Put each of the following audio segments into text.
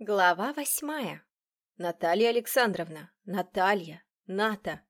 Глава восьмая. Наталья Александровна, Наталья, Ната.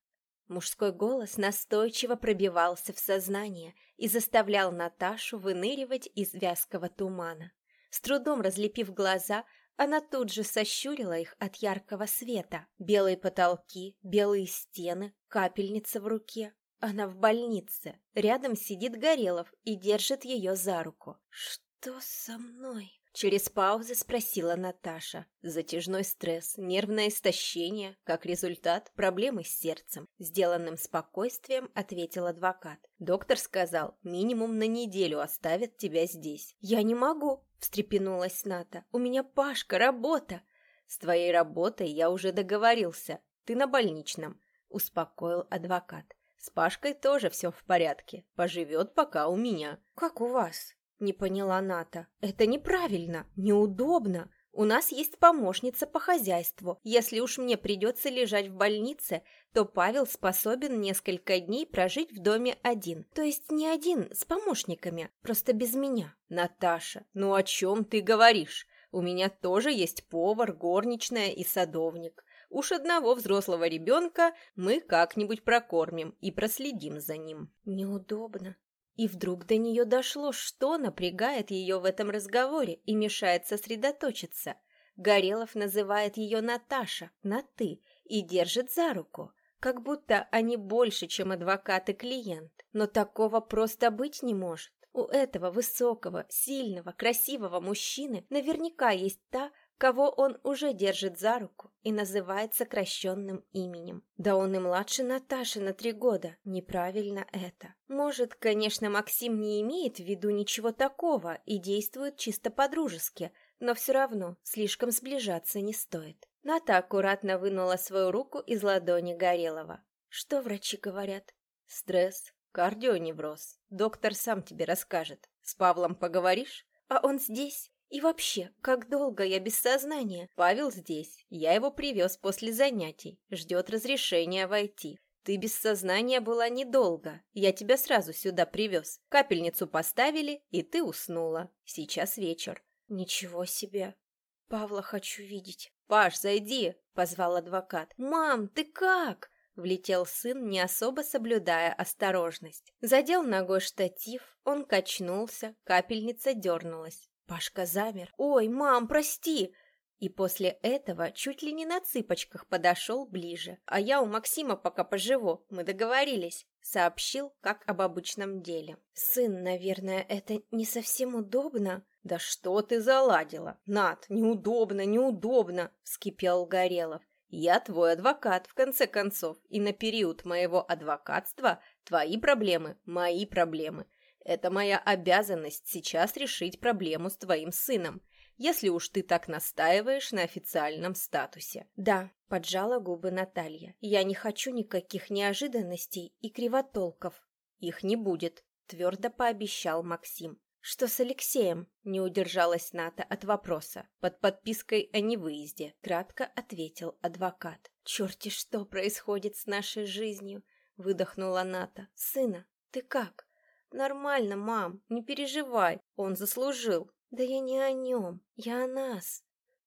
Мужской голос настойчиво пробивался в сознание и заставлял Наташу выныривать из вязкого тумана. С трудом разлепив глаза, она тут же сощурила их от яркого света. Белые потолки, белые стены, капельница в руке. Она в больнице. Рядом сидит Горелов и держит ее за руку. «Что со мной?» Через паузы спросила Наташа. Затяжной стресс, нервное истощение, как результат проблемы с сердцем. Сделанным спокойствием ответил адвокат. Доктор сказал, минимум на неделю оставят тебя здесь. Я не могу, встрепенулась Ната. У меня Пашка, работа. С твоей работой я уже договорился. Ты на больничном, успокоил адвокат. С Пашкой тоже все в порядке. Поживет пока у меня. Как у вас? Не поняла Ната. Это неправильно, неудобно. У нас есть помощница по хозяйству. Если уж мне придется лежать в больнице, то Павел способен несколько дней прожить в доме один. То есть не один, с помощниками, просто без меня. Наташа, ну о чем ты говоришь? У меня тоже есть повар, горничная и садовник. Уж одного взрослого ребенка мы как-нибудь прокормим и проследим за ним. Неудобно. И вдруг до нее дошло, что напрягает ее в этом разговоре и мешает сосредоточиться. Горелов называет ее Наташа, на «ты», и держит за руку, как будто они больше, чем адвокат и клиент. Но такого просто быть не может. У этого высокого, сильного, красивого мужчины наверняка есть та, кого он уже держит за руку и называет сокращенным именем. Да он и младше Наташи на три года. Неправильно это. Может, конечно, Максим не имеет в виду ничего такого и действует чисто по-дружески, но все равно слишком сближаться не стоит. Ната аккуратно вынула свою руку из ладони Горелого. Что врачи говорят? Стресс, кардионевроз. Доктор сам тебе расскажет. С Павлом поговоришь? А он здесь? И вообще, как долго я без сознания? Павел здесь. Я его привез после занятий. Ждет разрешения войти. Ты без сознания была недолго. Я тебя сразу сюда привез. Капельницу поставили, и ты уснула. Сейчас вечер. Ничего себе. Павла хочу видеть. Паш, зайди, позвал адвокат. Мам, ты как? Влетел сын, не особо соблюдая осторожность. Задел ногой штатив, он качнулся, капельница дернулась. Пашка замер. «Ой, мам, прости!» И после этого чуть ли не на цыпочках подошел ближе. «А я у Максима пока поживу, мы договорились», — сообщил, как об обычном деле. «Сын, наверное, это не совсем удобно?» «Да что ты заладила? Над, неудобно, неудобно!» — вскипел Горелов. «Я твой адвокат, в конце концов, и на период моего адвокатства твои проблемы — мои проблемы. Это моя обязанность сейчас решить проблему с твоим сыном, если уж ты так настаиваешь на официальном статусе. Да, поджала губы Наталья. Я не хочу никаких неожиданностей и кривотолков. Их не будет, твердо пообещал Максим. «Что с Алексеем?» – не удержалась Ната от вопроса. «Под подпиской о невыезде», – кратко ответил адвокат. «Черти, что происходит с нашей жизнью?» – выдохнула Ната. «Сына, ты как?» «Нормально, мам, не переживай, он заслужил». «Да я не о нем, я о нас».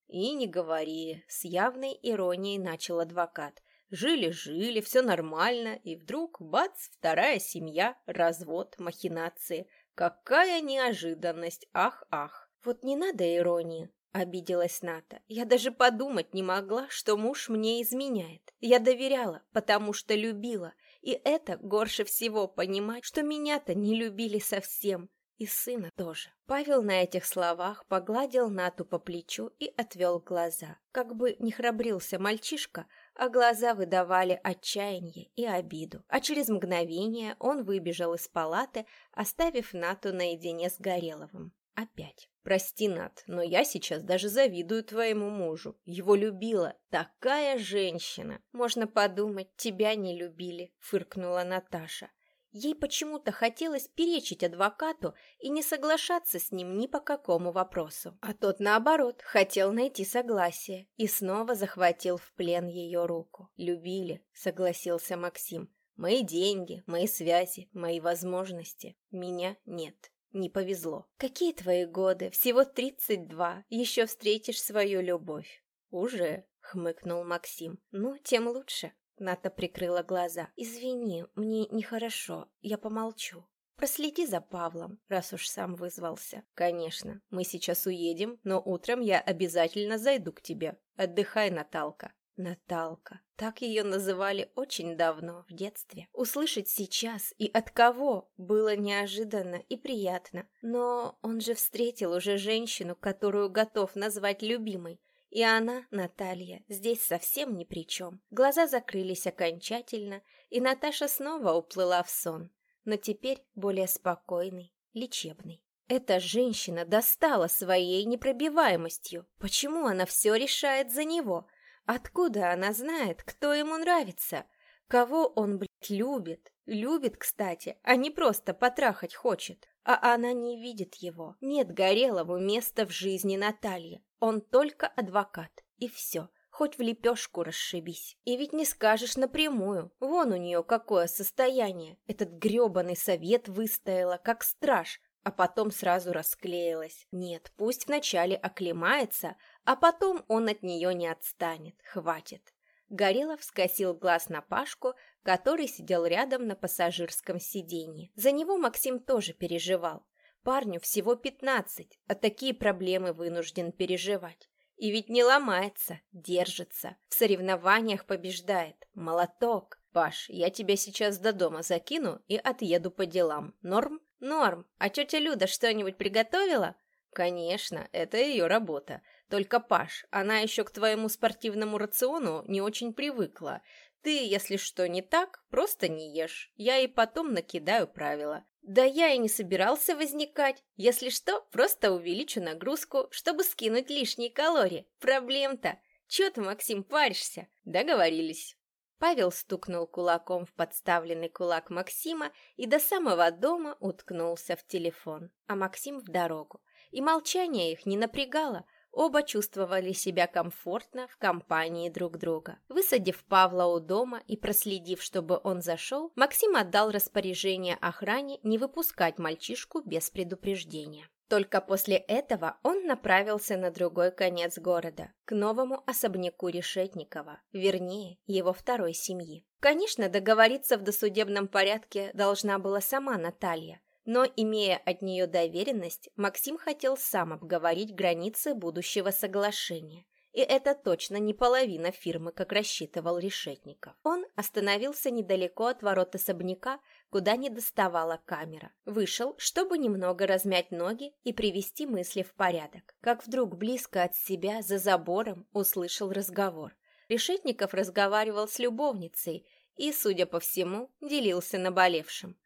«И не говори», — с явной иронией начал адвокат. Жили-жили, все нормально, и вдруг, бац, вторая семья, развод, махинации. Какая неожиданность, ах-ах. Вот не надо иронии, обиделась Ната. Я даже подумать не могла, что муж мне изменяет. Я доверяла, потому что любила, и это горше всего понимать, что меня-то не любили совсем, и сына тоже. Павел на этих словах погладил Нату по плечу и отвел глаза. Как бы не храбрился мальчишка, а глаза выдавали отчаяние и обиду. А через мгновение он выбежал из палаты, оставив Нату наедине с Гореловым. Опять. Прости, Нат, но я сейчас даже завидую твоему мужу. Его любила такая женщина. Можно подумать, тебя не любили, фыркнула Наташа. Ей почему-то хотелось перечить адвокату и не соглашаться с ним ни по какому вопросу. А тот, наоборот, хотел найти согласие и снова захватил в плен ее руку. «Любили», — согласился Максим. «Мои деньги, мои связи, мои возможности. Меня нет». Не повезло. Какие твои годы? Всего тридцать два. Еще встретишь свою любовь. Уже, хмыкнул Максим. Ну, тем лучше. Ната прикрыла глаза. «Извини, мне нехорошо, я помолчу. Проследи за Павлом, раз уж сам вызвался». «Конечно, мы сейчас уедем, но утром я обязательно зайду к тебе. Отдыхай, Наталка». Наталка. Так ее называли очень давно, в детстве. Услышать сейчас и от кого было неожиданно и приятно. Но он же встретил уже женщину, которую готов назвать любимой. И она, Наталья, здесь совсем ни при чем. Глаза закрылись окончательно, и Наташа снова уплыла в сон, но теперь более спокойный, лечебный. Эта женщина достала своей непробиваемостью. Почему она все решает за него? Откуда она знает, кто ему нравится? Кого он, блядь, любит? Любит, кстати, а не просто потрахать хочет. А она не видит его. Нет Горелову места в жизни Натальи. Он только адвокат. И все. Хоть в лепешку расшибись. И ведь не скажешь напрямую. Вон у нее какое состояние. Этот гребаный совет выстояла, как страж, а потом сразу расклеилась. Нет, пусть вначале оклемается, а потом он от нее не отстанет. Хватит. Горелов скосил глаз на Пашку, который сидел рядом на пассажирском сиденье. За него Максим тоже переживал. Парню всего пятнадцать, а такие проблемы вынужден переживать. И ведь не ломается, держится, в соревнованиях побеждает. Молоток. Паш, я тебя сейчас до дома закину и отъеду по делам. Норм? Норм. А тетя Люда что-нибудь приготовила? Конечно, это ее работа. Только, Паш, она еще к твоему спортивному рациону не очень привыкла. Ты, если что не так, просто не ешь. Я и потом накидаю правила. Да я и не собирался возникать. Если что, просто увеличу нагрузку, чтобы скинуть лишние калории. Проблем-то. Чё ты, Максим, паришься? Договорились. Павел стукнул кулаком в подставленный кулак Максима и до самого дома уткнулся в телефон, а Максим в дорогу. И молчание их не напрягало, Оба чувствовали себя комфортно в компании друг друга. Высадив Павла у дома и проследив, чтобы он зашел, Максим отдал распоряжение охране не выпускать мальчишку без предупреждения. Только после этого он направился на другой конец города, к новому особняку Решетникова, вернее, его второй семьи. Конечно, договориться в досудебном порядке должна была сама Наталья, но, имея от нее доверенность, Максим хотел сам обговорить границы будущего соглашения. И это точно не половина фирмы, как рассчитывал Решетников. Он остановился недалеко от ворот особняка, куда не доставала камера. Вышел, чтобы немного размять ноги и привести мысли в порядок. Как вдруг близко от себя, за забором, услышал разговор. Решетников разговаривал с любовницей и, судя по всему, делился наболевшим.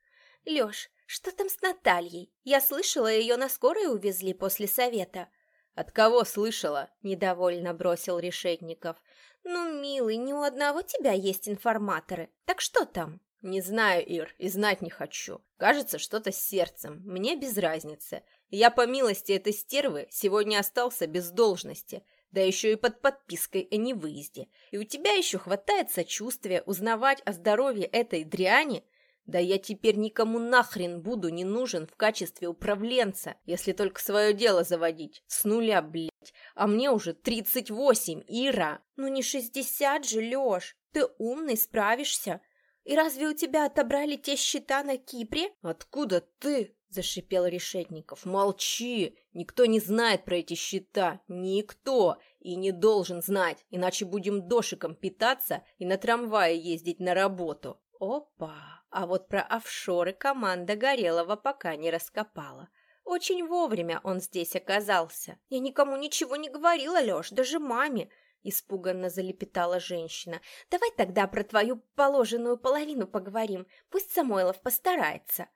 «Лёш, что там с Натальей? Я слышала, ее на скорой увезли после совета». «От кого слышала?» – недовольно бросил Решетников. «Ну, милый, не у одного тебя есть информаторы. Так что там?» «Не знаю, Ир, и знать не хочу. Кажется, что-то с сердцем. Мне без разницы. Я, по милости этой стервы, сегодня остался без должности, да еще и под подпиской о невыезде. И у тебя еще хватает сочувствия узнавать о здоровье этой дряни, да я теперь никому нахрен буду не нужен в качестве управленца, если только свое дело заводить. С нуля, блядь. А мне уже тридцать восемь, Ира. Ну не шестьдесят же, Лёш. Ты умный, справишься. И разве у тебя отобрали те счета на Кипре? Откуда ты? Зашипел Решетников. Молчи! Никто не знает про эти счета. Никто! И не должен знать, иначе будем дошиком питаться и на трамвае ездить на работу. Опа! А вот про офшоры команда Горелого пока не раскопала. Очень вовремя он здесь оказался. Я никому ничего не говорила, Лёш, даже маме. Испуганно залепетала женщина. «Давай тогда про твою положенную половину поговорим. Пусть Самойлов постарается».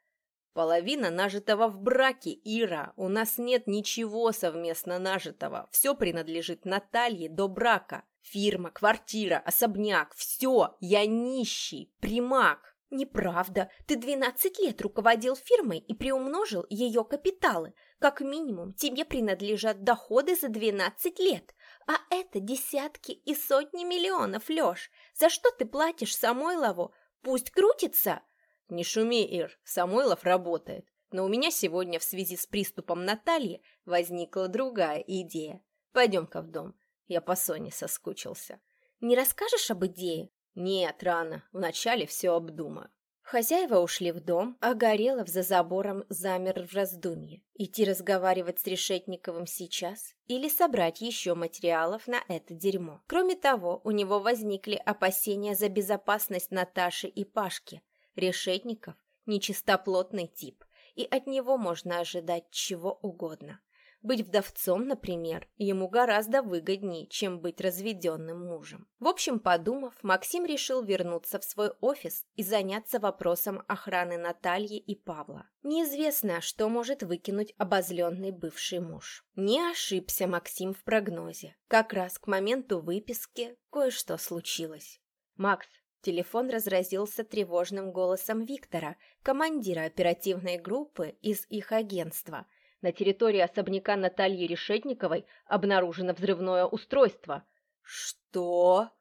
«Половина нажитого в браке, Ира. У нас нет ничего совместно нажитого. Все принадлежит Наталье до брака. Фирма, квартира, особняк. Все. Я нищий, примак». «Неправда. Ты двенадцать лет руководил фирмой и приумножил ее капиталы. Как минимум, тебе принадлежат доходы за двенадцать лет. А это десятки и сотни миллионов, Леш. За что ты платишь Самойлову? Пусть крутится!» «Не шуми, Ир. Самойлов работает. Но у меня сегодня в связи с приступом Натальи возникла другая идея. Пойдем-ка в дом. Я по Соне соскучился. Не расскажешь об идее? Нет, рано. Вначале все обдумаю. Хозяева ушли в дом, а Горелов за забором замер в раздумье. Идти разговаривать с Решетниковым сейчас или собрать еще материалов на это дерьмо. Кроме того, у него возникли опасения за безопасность Наташи и Пашки. Решетников – нечистоплотный тип, и от него можно ожидать чего угодно. Быть вдовцом, например, ему гораздо выгоднее, чем быть разведенным мужем. В общем, подумав, Максим решил вернуться в свой офис и заняться вопросом охраны Натальи и Павла. Неизвестно, что может выкинуть обозленный бывший муж. Не ошибся Максим в прогнозе. Как раз к моменту выписки кое-что случилось. «Макс, Телефон разразился тревожным голосом Виктора, командира оперативной группы из их агентства. На территории особняка Натальи Решетниковой обнаружено взрывное устройство. Что?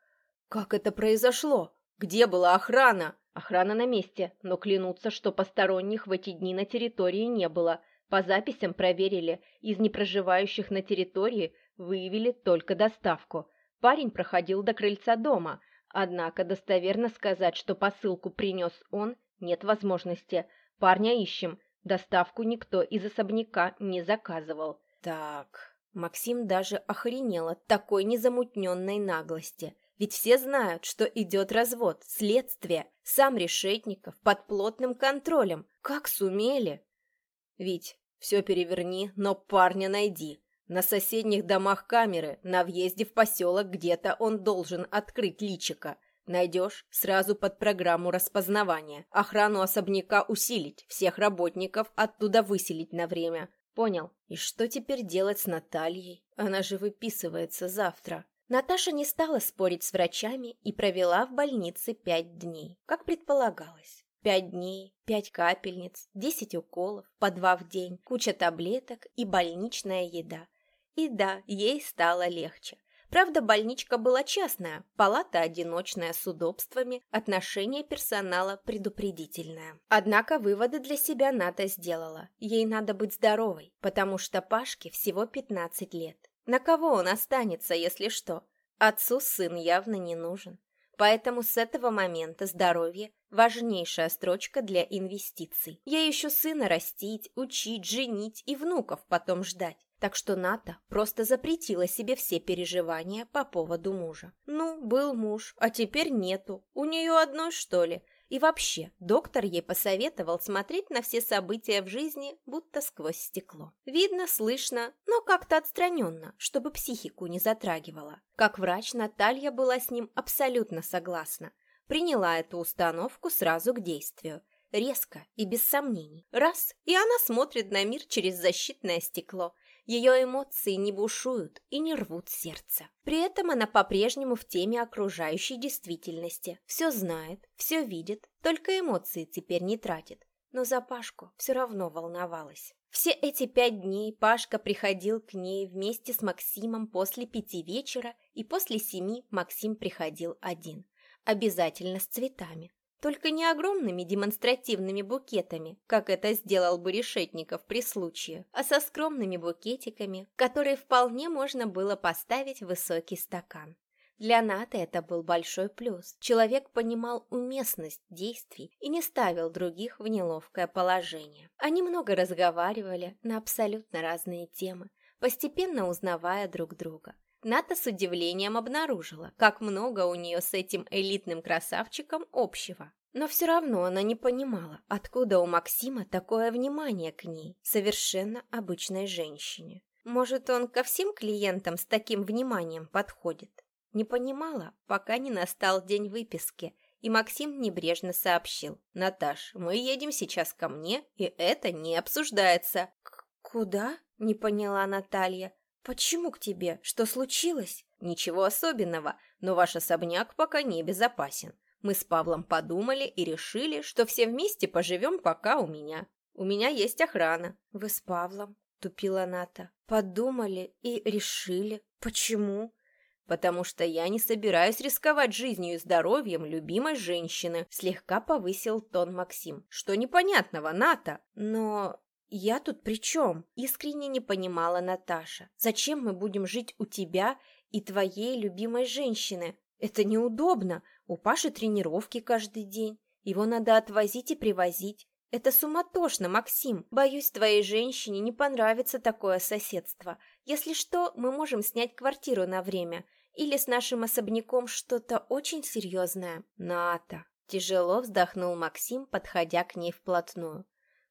Как это произошло? Где была охрана? Охрана на месте, но клянутся, что посторонних в эти дни на территории не было. По записям проверили, из непроживающих на территории выявили только доставку. Парень проходил до крыльца дома, однако достоверно сказать, что посылку принес он, нет возможности. Парня ищем, Доставку никто из особняка не заказывал. Так, Максим даже охренел от такой незамутненной наглости. Ведь все знают, что идет развод, следствие, сам Решетников под плотным контролем. Как сумели? Ведь все переверни, но парня найди. На соседних домах камеры, на въезде в поселок где-то он должен открыть личика. Найдешь сразу под программу распознавания. Охрану особняка усилить, всех работников оттуда выселить на время. Понял. И что теперь делать с Натальей? Она же выписывается завтра. Наташа не стала спорить с врачами и провела в больнице пять дней, как предполагалось. Пять дней, пять капельниц, десять уколов, по два в день, куча таблеток и больничная еда. И да, ей стало легче. Правда, больничка была частная, палата одиночная с удобствами, отношение персонала предупредительное. Однако выводы для себя Ната сделала. Ей надо быть здоровой, потому что Пашке всего 15 лет. На кого он останется, если что? Отцу сын явно не нужен. Поэтому с этого момента здоровье – важнейшая строчка для инвестиций. Ей еще сына растить, учить, женить и внуков потом ждать. Так что Ната просто запретила себе все переживания по поводу мужа. Ну, был муж, а теперь нету. У нее одной, что ли? И вообще, доктор ей посоветовал смотреть на все события в жизни будто сквозь стекло. Видно, слышно, но как-то отстраненно, чтобы психику не затрагивало. Как врач, Наталья была с ним абсолютно согласна. Приняла эту установку сразу к действию. Резко и без сомнений. Раз, и она смотрит на мир через защитное стекло – ее эмоции не бушуют и не рвут сердце. При этом она по-прежнему в теме окружающей действительности. Все знает, все видит, только эмоции теперь не тратит. Но за Пашку все равно волновалась. Все эти пять дней Пашка приходил к ней вместе с Максимом после пяти вечера, и после семи Максим приходил один. Обязательно с цветами. Только не огромными демонстративными букетами, как это сделал бы Решетников при случае, а со скромными букетиками, которые вполне можно было поставить в высокий стакан. Для Наты это был большой плюс. Человек понимал уместность действий и не ставил других в неловкое положение. Они много разговаривали на абсолютно разные темы, постепенно узнавая друг друга. Ната с удивлением обнаружила, как много у нее с этим элитным красавчиком общего. Но все равно она не понимала, откуда у Максима такое внимание к ней, совершенно обычной женщине. Может, он ко всем клиентам с таким вниманием подходит? Не понимала, пока не настал день выписки, и Максим небрежно сообщил. «Наташ, мы едем сейчас ко мне, и это не обсуждается». К «Куда?» – не поняла Наталья. «Почему к тебе? Что случилось?» «Ничего особенного, но ваш особняк пока не безопасен. Мы с Павлом подумали и решили, что все вместе поживем пока у меня. У меня есть охрана». «Вы с Павлом?» – тупила Ната. «Подумали и решили. Почему?» потому что я не собираюсь рисковать жизнью и здоровьем любимой женщины», слегка повысил тон Максим. «Что непонятного, Ната?» «Но я тут при чем?» Искренне не понимала Наташа. «Зачем мы будем жить у тебя и твоей любимой женщины? Это неудобно. У Паши тренировки каждый день. Его надо отвозить и привозить. Это суматошно, Максим. Боюсь, твоей женщине не понравится такое соседство. Если что, мы можем снять квартиру на время. Или с нашим особняком что-то очень серьезное. Ната. Тяжело вздохнул Максим, подходя к ней вплотную.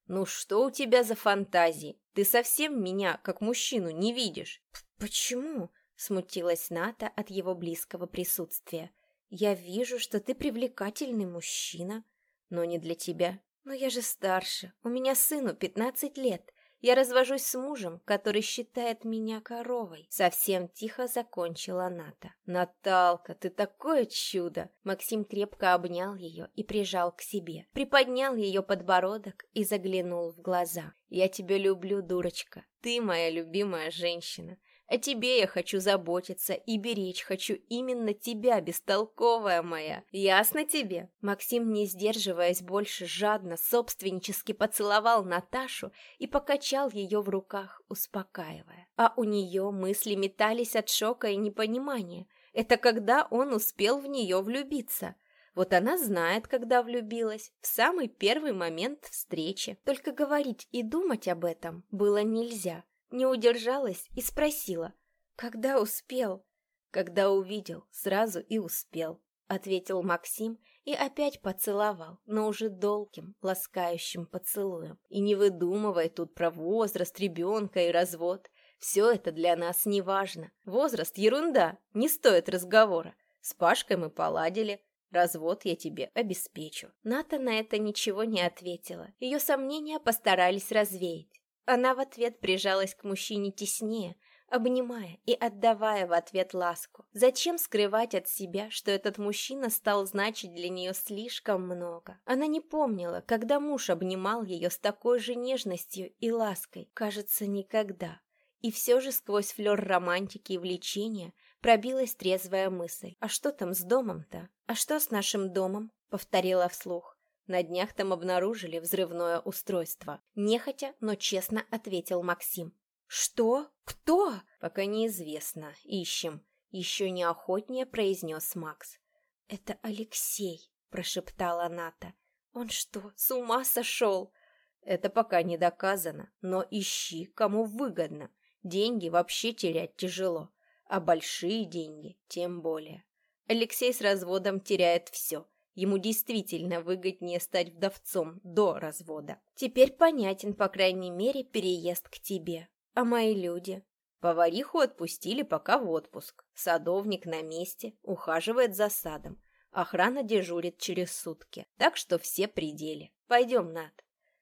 «Ну что у тебя за фантазии? Ты совсем меня, как мужчину, не видишь?» «Почему?» — смутилась Ната от его близкого присутствия. «Я вижу, что ты привлекательный мужчина, но не для тебя. Но я же старше, у меня сыну пятнадцать лет. Я развожусь с мужем, который считает меня коровой. Совсем тихо закончила Ната. Наталка, ты такое чудо! Максим крепко обнял ее и прижал к себе. Приподнял ее подбородок и заглянул в глаза. Я тебя люблю, дурочка. Ты моя любимая женщина. О тебе я хочу заботиться и беречь хочу именно тебя, бестолковая моя. Ясно тебе?» Максим, не сдерживаясь больше, жадно, собственнически поцеловал Наташу и покачал ее в руках, успокаивая. А у нее мысли метались от шока и непонимания. Это когда он успел в нее влюбиться. Вот она знает, когда влюбилась, в самый первый момент встречи. Только говорить и думать об этом было нельзя. Не удержалась и спросила, когда успел? Когда увидел, сразу и успел, ответил Максим и опять поцеловал, но уже долгим, ласкающим поцелуем. И не выдумывай тут про возраст ребенка и развод. Все это для нас не важно. Возраст — ерунда, не стоит разговора. С Пашкой мы поладили, Развод я тебе обеспечу». Ната на это ничего не ответила. Ее сомнения постарались развеять. Она в ответ прижалась к мужчине теснее, обнимая и отдавая в ответ ласку. Зачем скрывать от себя, что этот мужчина стал значить для нее слишком много? Она не помнила, когда муж обнимал ее с такой же нежностью и лаской. Кажется, никогда. И все же сквозь флер романтики и влечения пробилась трезвая мысль. «А что там с домом-то? А что с нашим домом?» — повторила вслух. На днях там обнаружили взрывное устройство. Нехотя, но честно ответил Максим. «Что? Кто?» «Пока неизвестно. Ищем». Еще неохотнее произнес Макс. «Это Алексей», — прошептала Ната. «Он что, с ума сошел?» «Это пока не доказано, но ищи, кому выгодно. Деньги вообще терять тяжело, а большие деньги тем более. Алексей с разводом теряет все, Ему действительно выгоднее стать вдовцом до развода. Теперь понятен, по крайней мере, переезд к тебе. А мои люди? Повариху отпустили пока в отпуск. Садовник на месте, ухаживает за садом. Охрана дежурит через сутки. Так что все пределы. Пойдем, Над.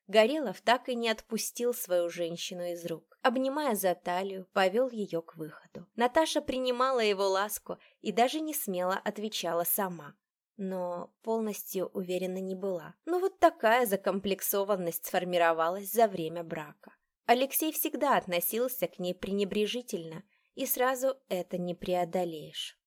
Горелов так и не отпустил свою женщину из рук. Обнимая за талию, повел ее к выходу. Наташа принимала его ласку и даже не смело отвечала сама но полностью уверена не была. Но вот такая закомплексованность сформировалась за время брака. Алексей всегда относился к ней пренебрежительно, и сразу это не преодолеешь.